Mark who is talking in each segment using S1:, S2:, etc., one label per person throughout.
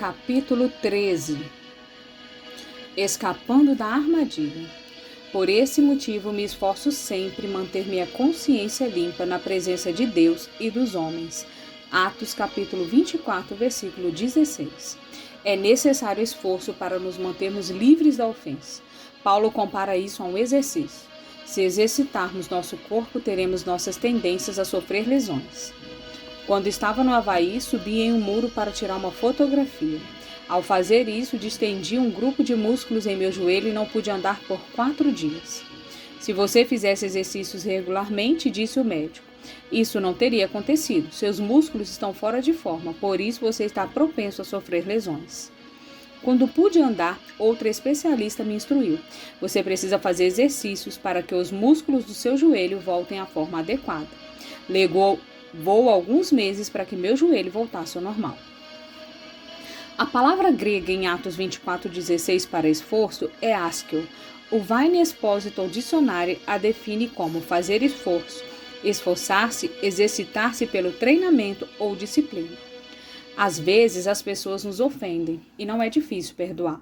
S1: Capítulo 13 Escapando da armadilha. Por esse motivo, me esforço sempre manter minha consciência limpa na presença de Deus e dos homens. Atos capítulo 24, versículo 16. É necessário esforço para nos mantermos livres da ofensa. Paulo compara isso a um exercício. Se exercitarmos nosso corpo, teremos nossas tendências a sofrer lesões. Quando estava no Havaí, subi em um muro para tirar uma fotografia. Ao fazer isso, distendi um grupo de músculos em meu joelho e não pude andar por quatro dias. Se você fizesse exercícios regularmente, disse o médico, isso não teria acontecido. Seus músculos estão fora de forma, por isso você está propenso a sofrer lesões. Quando pude andar, outra especialista me instruiu. Você precisa fazer exercícios para que os músculos do seu joelho voltem à forma adequada. Legou Vou alguns meses para que meu joelho voltasse ao normal. A palavra grega em Atos 24:16 para esforço é askel. O Vine Expositor Dicionário a define como fazer esforço, esforçar-se, exercitar-se pelo treinamento ou disciplina. Às vezes as pessoas nos ofendem e não é difícil perdoar.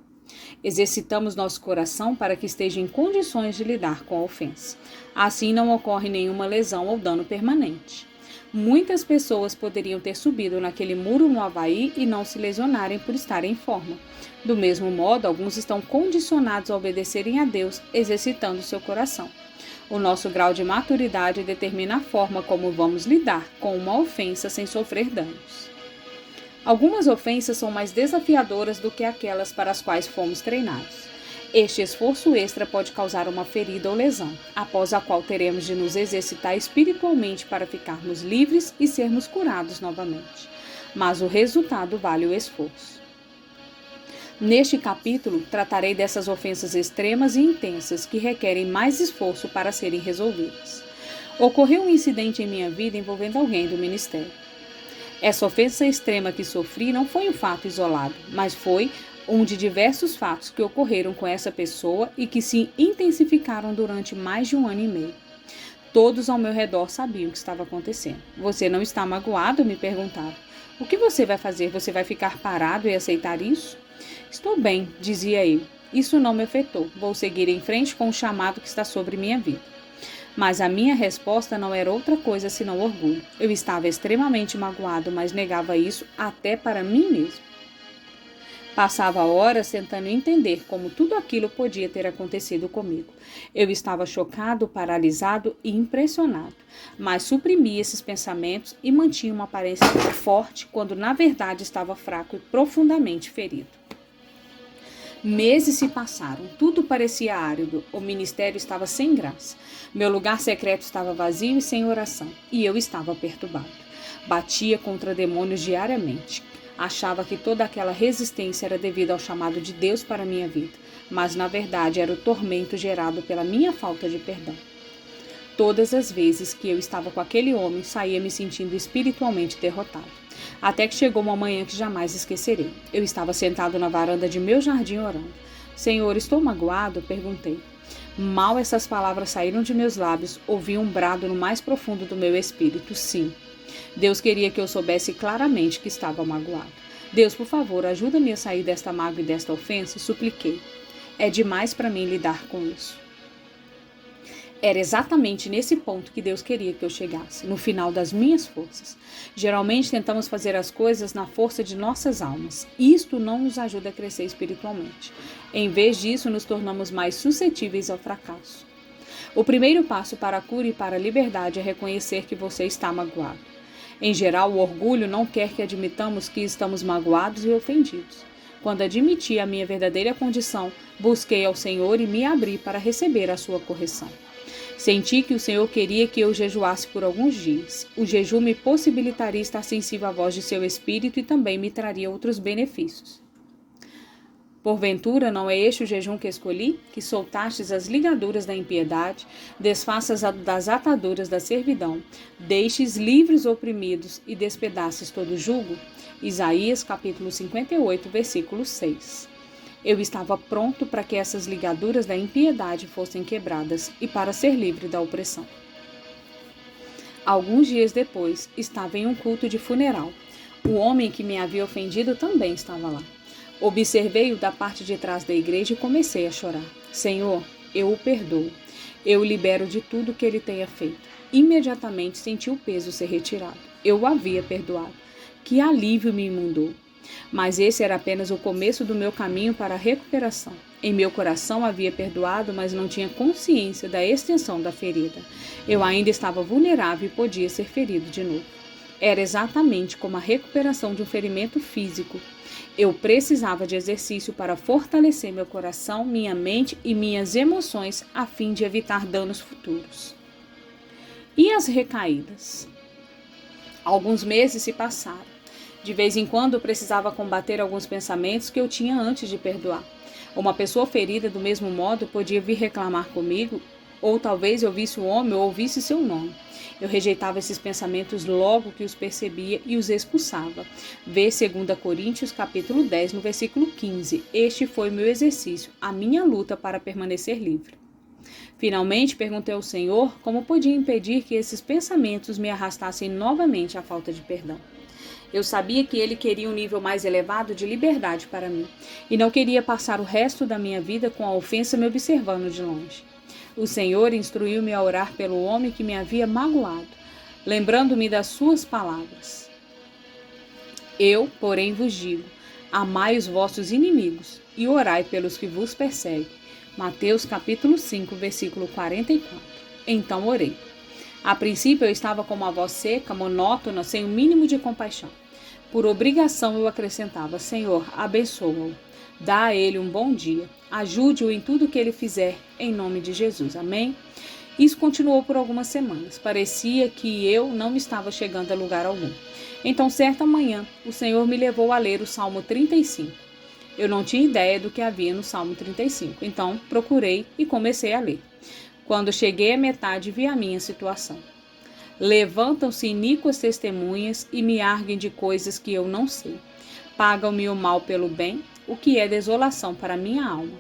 S1: Exercitamos nosso coração para que esteja em condições de lidar com a ofensa. Assim não ocorre nenhuma lesão ou dano permanente. Muitas pessoas poderiam ter subido naquele muro no Havaí e não se lesionarem por estarem em forma. Do mesmo modo, alguns estão condicionados a obedecerem a Deus, exercitando seu coração. O nosso grau de maturidade determina a forma como vamos lidar com uma ofensa sem sofrer danos. Algumas ofensas são mais desafiadoras do que aquelas para as quais fomos treinados. Este esforço extra pode causar uma ferida ou lesão, após a qual teremos de nos exercitar espiritualmente para ficarmos livres e sermos curados novamente. Mas o resultado vale o esforço. Neste capítulo, tratarei dessas ofensas extremas e intensas que requerem mais esforço para serem resolvidas. Ocorreu um incidente em minha vida envolvendo alguém do ministério. Essa ofensa extrema que sofri não foi um fato isolado, mas foi um de diversos fatos que ocorreram com essa pessoa e que se intensificaram durante mais de um ano e meio. Todos ao meu redor sabiam o que estava acontecendo. Você não está magoado? me perguntaram. O que você vai fazer? Você vai ficar parado e aceitar isso? Estou bem, dizia ele. Isso não me afetou. Vou seguir em frente com o chamado que está sobre minha vida. Mas a minha resposta não era outra coisa senão orgulho. Eu estava extremamente magoado, mas negava isso até para mim mesmo. Passava horas tentando entender como tudo aquilo podia ter acontecido comigo. Eu estava chocado, paralisado e impressionado, mas suprimi esses pensamentos e mantinha uma aparência forte quando na verdade estava fraco e profundamente ferido. Meses se passaram, tudo parecia árido, o ministério estava sem graça. Meu lugar secreto estava vazio e sem oração, e eu estava perturbado. Batia contra demônios diariamente, Achava que toda aquela resistência era devido ao chamado de Deus para minha vida, mas na verdade era o tormento gerado pela minha falta de perdão. Todas as vezes que eu estava com aquele homem, saía me sentindo espiritualmente derrotado. Até que chegou uma manhã que jamais esquecerei. Eu estava sentado na varanda de meu jardim orando. Senhor, estou magoado? perguntei. Mal essas palavras saíram de meus lábios, ouvi um brado no mais profundo do meu espírito: sim, Deus queria que eu soubesse claramente que estava magoado. Deus, por favor, ajuda-me a sair desta mágoa e desta ofensa, supliquei. É demais para mim lidar com isso. Era exatamente nesse ponto que Deus queria que eu chegasse, no final das minhas forças. Geralmente tentamos fazer as coisas na força de nossas almas. Isto não nos ajuda a crescer espiritualmente. Em vez disso, nos tornamos mais suscetíveis ao fracasso. O primeiro passo para a cura e para a liberdade é reconhecer que você está magoado. Em geral, o orgulho não quer que admitamos que estamos magoados e ofendidos. Quando admiti a minha verdadeira condição, busquei ao Senhor e me abri para receber a sua correção. Senti que o Senhor queria que eu jejuasse por alguns dias. O jejum me possibilitaria estar sensível à voz de seu espírito e também me traria outros benefícios. Porventura não é este o jejum que escolhi? Que soltastes as ligaduras da impiedade, desfaças das ataduras da servidão, deixes livres oprimidos e despedaces todo jugo? Isaías capítulo 58, versículo 6. Eu estava pronto para que essas ligaduras da impiedade fossem quebradas e para ser livre da opressão. Alguns dias depois, estava em um culto de funeral O homem que me havia ofendido também estava lá. Observei-o da parte de trás da igreja e comecei a chorar. Senhor, eu o perdoo. Eu o libero de tudo que ele tenha feito. Imediatamente senti o peso ser retirado. Eu o havia perdoado. Que alívio me imundou. Mas esse era apenas o começo do meu caminho para a recuperação. Em meu coração havia perdoado, mas não tinha consciência da extensão da ferida. Eu ainda estava vulnerável e podia ser ferido de novo. Era exatamente como a recuperação de um ferimento físico. Eu precisava de exercício para fortalecer meu coração, minha mente e minhas emoções a fim de evitar danos futuros. E as recaídas? Alguns meses se passaram. De vez em quando eu precisava combater alguns pensamentos que eu tinha antes de perdoar. Uma pessoa ferida do mesmo modo podia vir reclamar comigo, ou talvez eu visse o homem ou ouvisse seu nome. Eu rejeitava esses pensamentos logo que os percebia e os expulsava. Vê 2 Coríntios capítulo 10, no versículo 15. Este foi meu exercício, a minha luta para permanecer livre. Finalmente perguntei ao Senhor como podia impedir que esses pensamentos me arrastassem novamente à falta de perdão. Eu sabia que ele queria um nível mais elevado de liberdade para mim e não queria passar o resto da minha vida com a ofensa me observando de longe. O Senhor instruiu-me a orar pelo homem que me havia magoado, lembrando-me das suas palavras. Eu, porém, vos digo: amai os vossos inimigos e orai pelos que vos perseguem. Mateus capítulo 5, versículo 44. Então orei. A princípio eu estava com uma voz seca, monótona, sem o mínimo de compaixão. Por obrigação eu acrescentava: Senhor, abençoa-o. Dá a ele um bom dia. Ajude-o em tudo que ele fizer, em nome de Jesus. Amém? Isso continuou por algumas semanas. Parecia que eu não estava chegando a lugar algum. Então, certa manhã, o Senhor me levou a ler o Salmo 35. Eu não tinha ideia do que havia no Salmo 35, então procurei e comecei a ler. Quando cheguei à metade, vi a minha situação. Levantam-se iníquas testemunhas e me arguem de coisas que eu não sei. Pagam-me o mal pelo bem, o que é desolação para minha alma.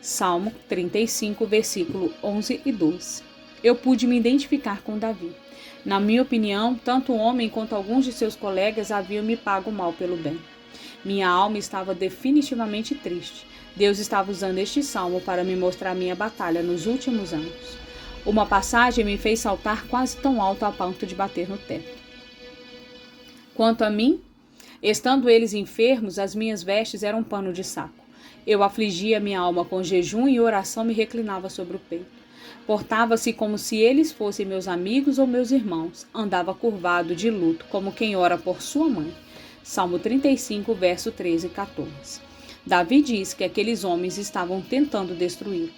S1: Salmo 35, versículo 11 e 12. Eu pude me identificar com Davi. Na minha opinião, tanto o homem quanto alguns de seus colegas haviam me pago mal pelo bem. Minha alma estava definitivamente triste. Deus estava usando este salmo para me mostrar minha batalha nos últimos anos. Uma passagem me fez saltar quase tão alto a ponto de bater no teto. Quanto a mim, estando eles enfermos, as minhas vestes eram um pano de saco. Eu afligia minha alma com jejum e oração me reclinava sobre o peito. Portava-se como se eles fossem meus amigos ou meus irmãos. Andava curvado de luto, como quem ora por sua mãe. Salmo 35, verso 13 e 14. Davi diz que aqueles homens estavam tentando destruí-lo.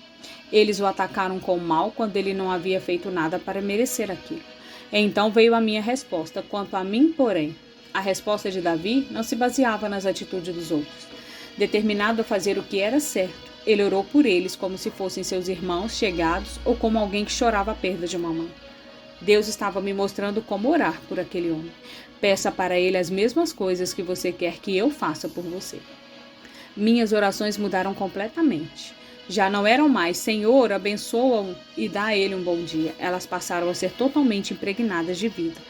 S1: Eles o atacaram com mal quando ele não havia feito nada para merecer aquilo. Então veio a minha resposta. Quanto a mim, porém, a resposta de Davi não se baseava nas atitudes dos outros. Determinado a fazer o que era certo, ele orou por eles como se fossem seus irmãos chegados ou como alguém que chorava a perda de uma mãe. Deus estava me mostrando como orar por aquele homem. Peça para ele as mesmas coisas que você quer que eu faça por você. Minhas orações mudaram completamente. Já não eram mais Senhor, abençoa-o e dá a ele um bom dia. Elas passaram a ser totalmente impregnadas de vida.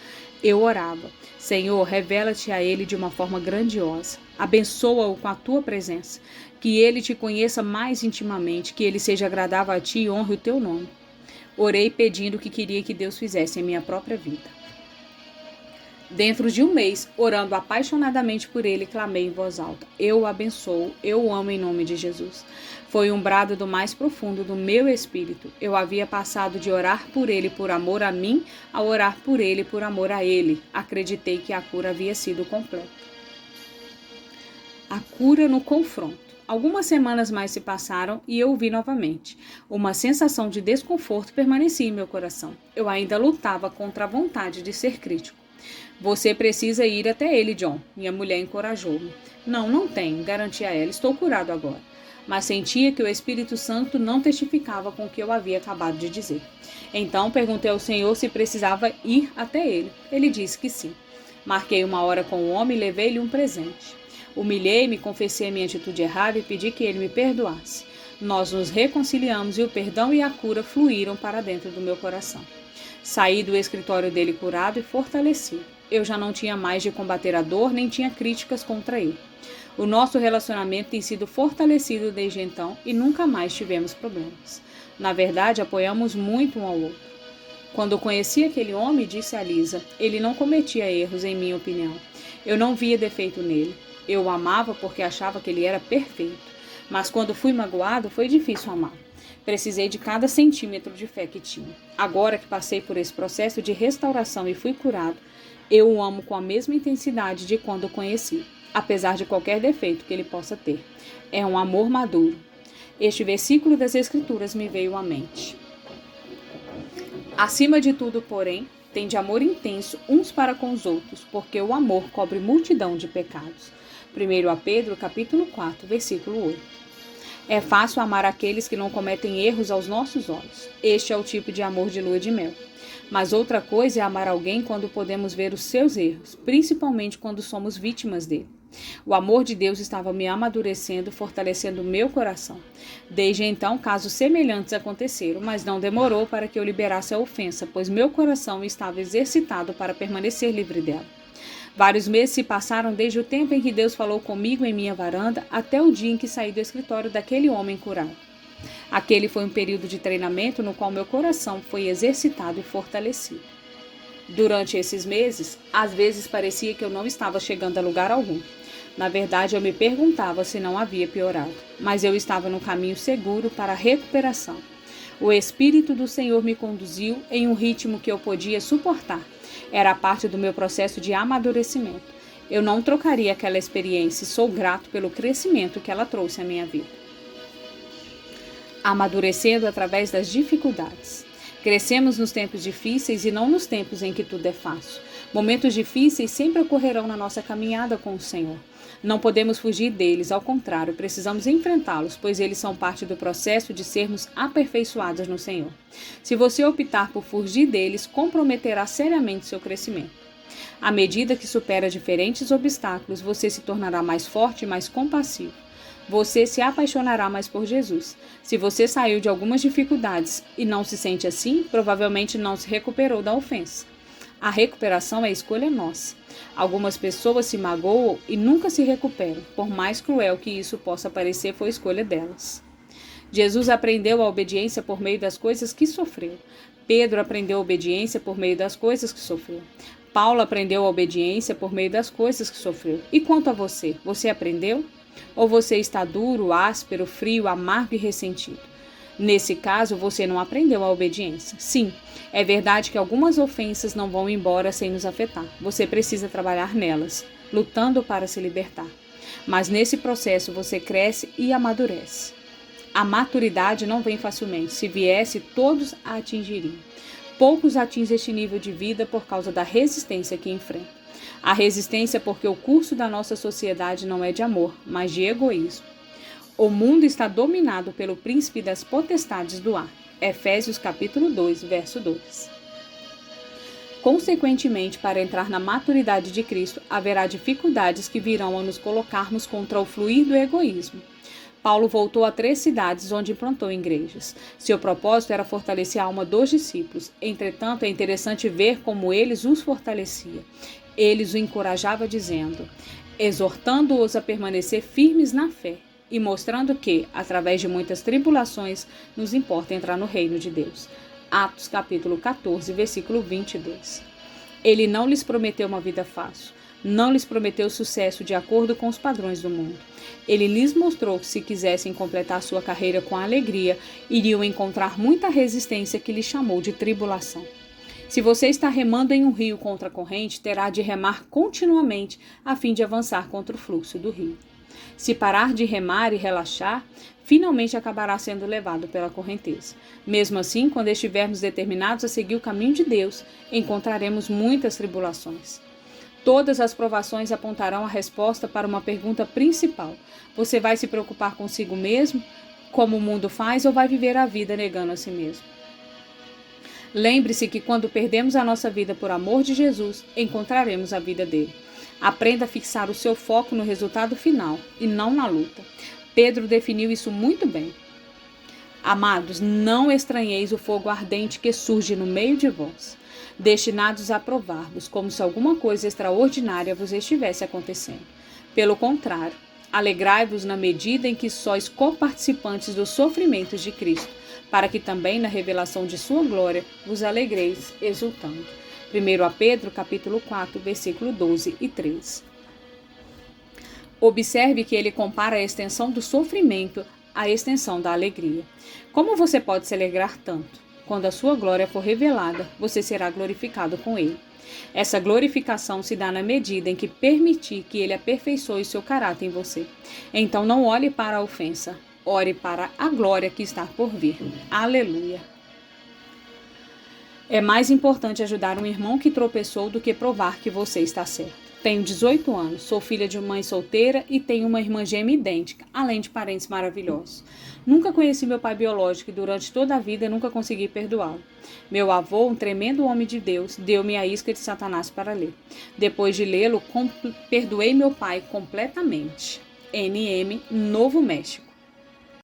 S1: Eu orava: Senhor, revela-te a ele de uma forma grandiosa. Abençoa-o com a tua presença. Que ele te conheça mais intimamente, que ele seja agradável a ti e honre o teu nome. Orei pedindo o que queria que Deus fizesse em minha própria vida. Dentro de um mês, orando apaixonadamente por ele, clamei em voz alta: Eu o abençoo, eu o amo em nome de Jesus. Foi um brado do mais profundo do meu espírito. Eu havia passado de orar por ele por amor a mim a orar por ele por amor a ele. Acreditei que a cura havia sido completa. A cura no confronto. Algumas semanas mais se passaram e eu vi novamente. Uma sensação de desconforto permanecia em meu coração. Eu ainda lutava contra a vontade de ser crítico. Você precisa ir até ele, John. Minha mulher encorajou-me. Não, não tenho, garanti a ela. Estou curado agora. Mas sentia que o Espírito Santo não testificava com o que eu havia acabado de dizer. Então perguntei ao Senhor se precisava ir até ele. Ele disse que sim. Marquei uma hora com o homem e levei-lhe um presente. Humilhei-me, confessei a minha atitude errada e pedi que ele me perdoasse. Nós nos reconciliamos e o perdão e a cura fluíram para dentro do meu coração. Saí do escritório dele curado e fortalecido. Eu já não tinha mais de combater a dor, nem tinha críticas contra ele. O nosso relacionamento tem sido fortalecido desde então e nunca mais tivemos problemas. Na verdade, apoiamos muito um ao outro. Quando conheci aquele homem, disse a Lisa, ele não cometia erros, em minha opinião. Eu não via defeito nele. Eu o amava porque achava que ele era perfeito. Mas quando fui magoado, foi difícil amar. Precisei de cada centímetro de fé que tinha. Agora que passei por esse processo de restauração e fui curado, eu o amo com a mesma intensidade de quando o conheci, apesar de qualquer defeito que ele possa ter. É um amor maduro. Este versículo das Escrituras me veio à mente. Acima de tudo, porém, tem de amor intenso uns para com os outros, porque o amor cobre multidão de pecados. 1 a Pedro, capítulo 4, versículo 8. É fácil amar aqueles que não cometem erros aos nossos olhos. Este é o tipo de amor de lua de mel. Mas outra coisa é amar alguém quando podemos ver os seus erros, principalmente quando somos vítimas dele. O amor de Deus estava me amadurecendo, fortalecendo meu coração. Desde então, casos semelhantes aconteceram, mas não demorou para que eu liberasse a ofensa, pois meu coração estava exercitado para permanecer livre dela. Vários meses se passaram desde o tempo em que Deus falou comigo em minha varanda até o dia em que saí do escritório daquele homem curado. Aquele foi um período de treinamento no qual meu coração foi exercitado e fortalecido. Durante esses meses, às vezes parecia que eu não estava chegando a lugar algum. Na verdade, eu me perguntava se não havia piorado, mas eu estava no caminho seguro para a recuperação. O Espírito do Senhor me conduziu em um ritmo que eu podia suportar era parte do meu processo de amadurecimento. Eu não trocaria aquela experiência e sou grato pelo crescimento que ela trouxe à minha vida. Amadurecendo através das dificuldades. Crescemos nos tempos difíceis e não nos tempos em que tudo é fácil. Momentos difíceis sempre ocorrerão na nossa caminhada com o Senhor. Não podemos fugir deles, ao contrário, precisamos enfrentá-los, pois eles são parte do processo de sermos aperfeiçoados no Senhor. Se você optar por fugir deles, comprometerá seriamente seu crescimento. À medida que supera diferentes obstáculos, você se tornará mais forte e mais compassivo. Você se apaixonará mais por Jesus. Se você saiu de algumas dificuldades e não se sente assim, provavelmente não se recuperou da ofensa. A recuperação é escolha nossa. Algumas pessoas se magoam e nunca se recuperam, por mais cruel que isso possa parecer, foi escolha delas. Jesus aprendeu a obediência por meio das coisas que sofreu. Pedro aprendeu a obediência por meio das coisas que sofreu. Paulo aprendeu a obediência por meio das coisas que sofreu. E quanto a você, você aprendeu? Ou você está duro, áspero, frio, amargo e ressentido? Nesse caso, você não aprendeu a obediência. Sim, é verdade que algumas ofensas não vão embora sem nos afetar. Você precisa trabalhar nelas, lutando para se libertar. Mas nesse processo você cresce e amadurece. A maturidade não vem facilmente. Se viesse, todos a atingiriam. Poucos atingem este nível de vida por causa da resistência que enfrentam. A resistência porque o curso da nossa sociedade não é de amor, mas de egoísmo. O mundo está dominado pelo príncipe das potestades do ar. Efésios capítulo 2, verso 2. Consequentemente, para entrar na maturidade de Cristo, haverá dificuldades que virão a nos colocarmos contra o fluir do egoísmo. Paulo voltou a três cidades onde implantou igrejas. Seu propósito era fortalecer a alma dos discípulos. Entretanto, é interessante ver como eles os fortalecia. Eles o encorajava dizendo, exortando-os a permanecer firmes na fé e mostrando que, através de muitas tribulações, nos importa entrar no reino de Deus. Atos capítulo 14, versículo 22. Ele não lhes prometeu uma vida fácil, não lhes prometeu sucesso de acordo com os padrões do mundo. Ele lhes mostrou que, se quisessem completar sua carreira com alegria, iriam encontrar muita resistência que lhe chamou de tribulação. Se você está remando em um rio contra a corrente, terá de remar continuamente a fim de avançar contra o fluxo do rio. Se parar de remar e relaxar, finalmente acabará sendo levado pela correnteza. Mesmo assim, quando estivermos determinados a seguir o caminho de Deus, encontraremos muitas tribulações. Todas as provações apontarão a resposta para uma pergunta principal: você vai se preocupar consigo mesmo, como o mundo faz, ou vai viver a vida negando a si mesmo? Lembre-se que quando perdemos a nossa vida por amor de Jesus, encontraremos a vida dele. Aprenda a fixar o seu foco no resultado final e não na luta. Pedro definiu isso muito bem. Amados, não estranheis o fogo ardente que surge no meio de vós, destinados a provar-vos, como se alguma coisa extraordinária vos estivesse acontecendo. Pelo contrário, alegrai-vos na medida em que sois coparticipantes dos sofrimentos de Cristo, para que também na revelação de sua glória vos alegreis exultando. 1 a Pedro, capítulo 4, versículo 12 e 13. Observe que ele compara a extensão do sofrimento à extensão da alegria. Como você pode se alegrar tanto? Quando a sua glória for revelada, você será glorificado com ele. Essa glorificação se dá na medida em que permitir que ele aperfeiçoe seu caráter em você. Então não olhe para a ofensa, ore para a glória que está por vir. Aleluia. É mais importante ajudar um irmão que tropeçou do que provar que você está certo. Tenho 18 anos, sou filha de mãe solteira e tenho uma irmã gêmea idêntica, além de parentes maravilhosos. Nunca conheci meu pai biológico e durante toda a vida nunca consegui perdoá-lo. Meu avô, um tremendo homem de Deus, deu-me a isca de Satanás para ler. Depois de lê-lo, perdoei meu pai completamente. NM, Novo México.